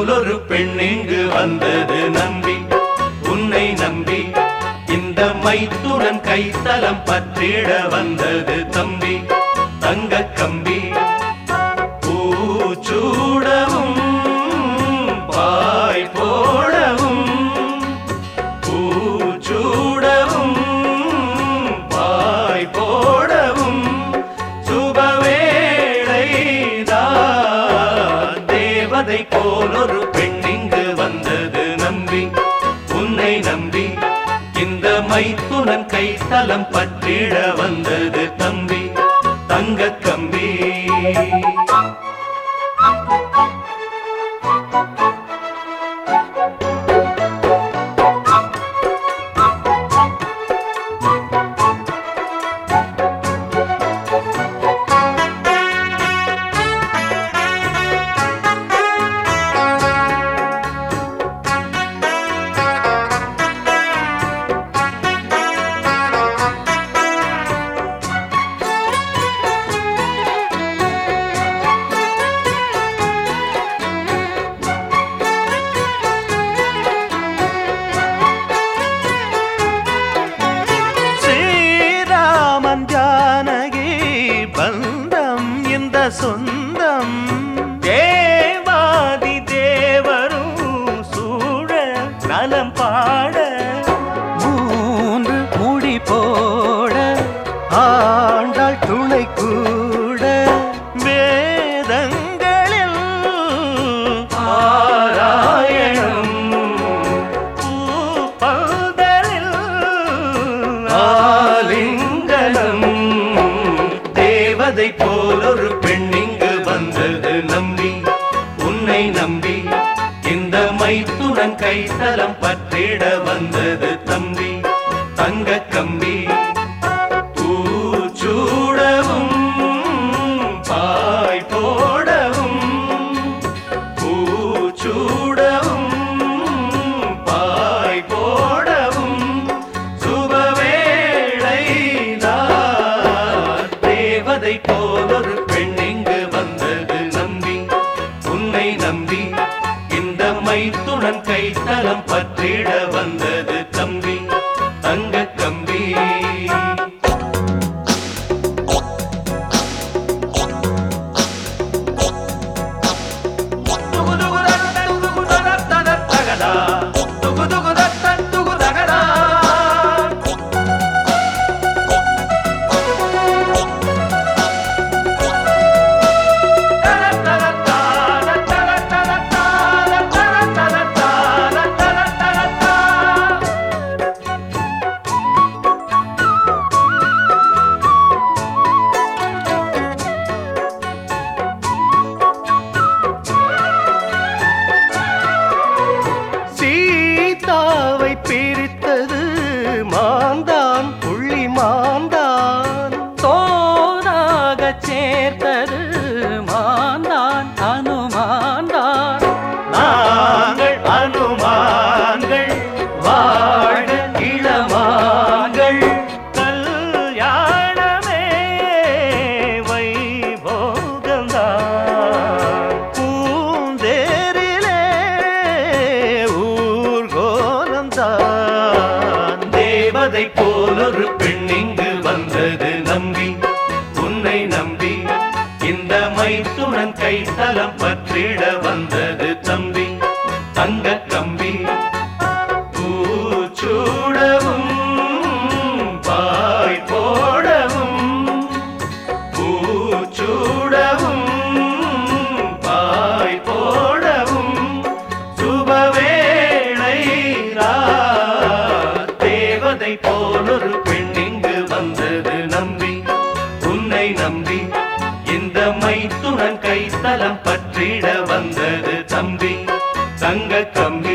போலொரு பெண் இங்கு வந்தது நம்பி. உன்னை நம்பி இந்த மைத்துடன் கைத்தலம் பற்றிட வந்தது தம்பி. தங்க கம்பி தேவதை ஒரு பெண் இங்கு வந்தது நம்பி. உன்னை நம்பி இந்த மைத்துனன் கைத்தலம் பற்றிட வந்தது சேர்ந்த சொந்தம். தே தேவதை போலொரு பெண் இங்கு வந்தது நம்பி. உன்னை நம்பி இந்த மைத்துடன் கைத்தலம் பற்றிட வந்தது தம்பி. தங்க கம்பி கைத்தலம் பற்றிட வந்த 长大。தேவதை போலொரு பெண் இங்கு வந்தது நம்பி. உன்னை நம்பி இந்த மைத்துடன் கைத்தலம் பற்றிட உன்னை போலொரு பெண் இங்கு வந்தது நம்பி உன்னை நம்பி இந்த மைத்துனன் கைத்தலம் பற்றிட வந்தது தம்பி. தங்க கம்பி